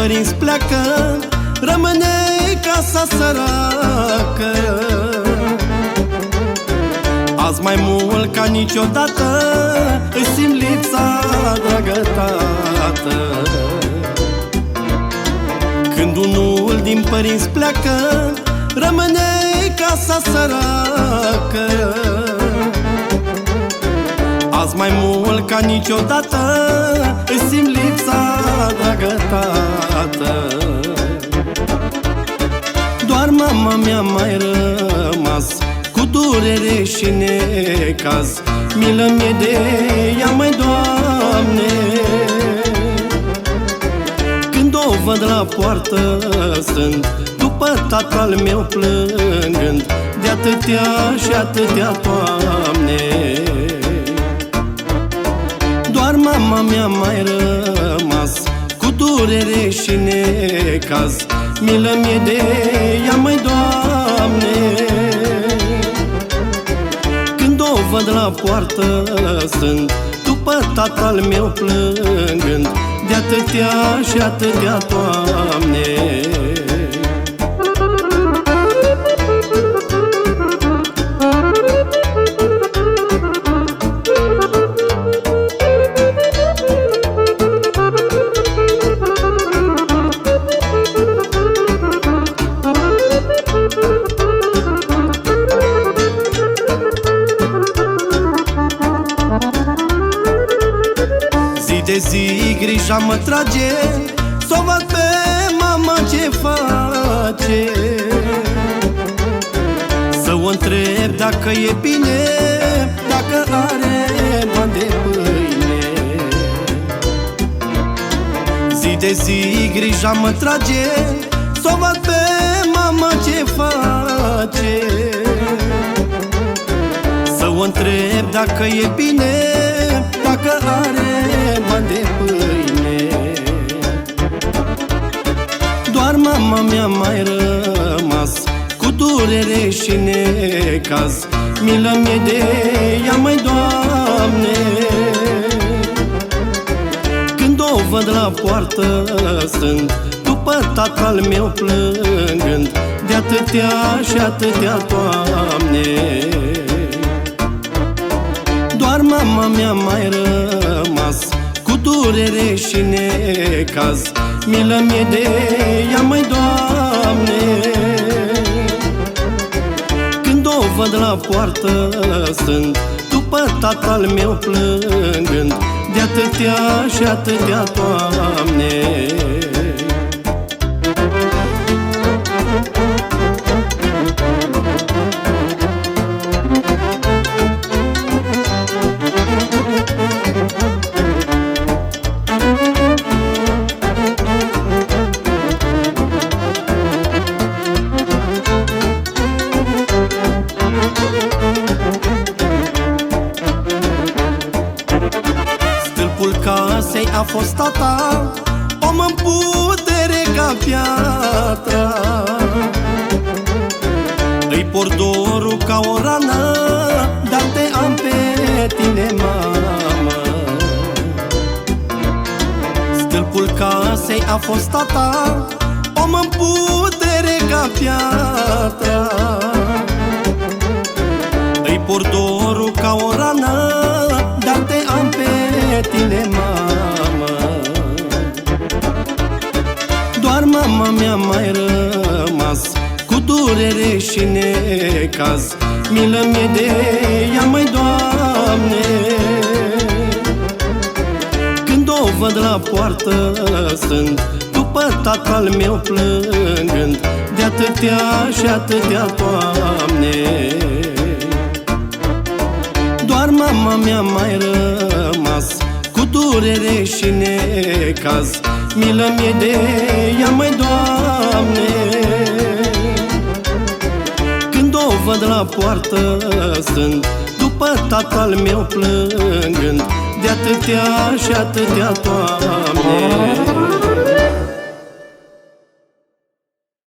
părinți pleacă Rămâne casa săracă. Azi mai mult ca niciodată Îți simt lipsa, dragă tată. Când unul din părinți pleacă Rămâne casa săracă. Azi mai mult ca niciodată dragă tată Doar mama mi-a mai rămas Cu durere și necaz. Milă mie de ea, mai Doamne. Când o văd la poartă sunt După tatăl meu plângând De atâtea și atâtea toamne Doar mama mi-a mai rămas Cu durere și necaz Milă mie de ea, mai Doamne. Când o văd la poartă sunt După tatăl meu plângând De atâtea și atâtea toamne de zi grija mă trage S-o văd pe mama ce face. Să o întreb dacă e bine Dacă are bani de pâine. Zi de zi grija mă trage S-o văd pe mama ce face. Să o întreb dacă e bine și necaz Milă mie de ea, mai Doamne. Când o văd la poartă sunt După tatăl meu plângând De atâtea și atâtea toamne Doar mama mi-a mai rămas Cu durere și necaz Milă mie de ea, mai Doamne văd la poartă sunt După tatăl meu plângând De atâtea și atâtea toamne a fost tata Om în putere ca piatra. Îi por dorul ca o rană Dar te am pe tine, mamă. Stâlpul casei a fost tata Om în putere ca piatra mama mi-a mai rămas Cu durere și necaz. Milă mie de ea, mai Doamne. Când o văd la poartă sunt După tatăl meu plângând De atâtea și atâtea toamne Doar mama mi-a mai rămas Cu durere și necaz Milă mie de ea, mai Doamne. Când o văd la poartă sunt După tatăl meu plângând De atâtea și atâtea toamne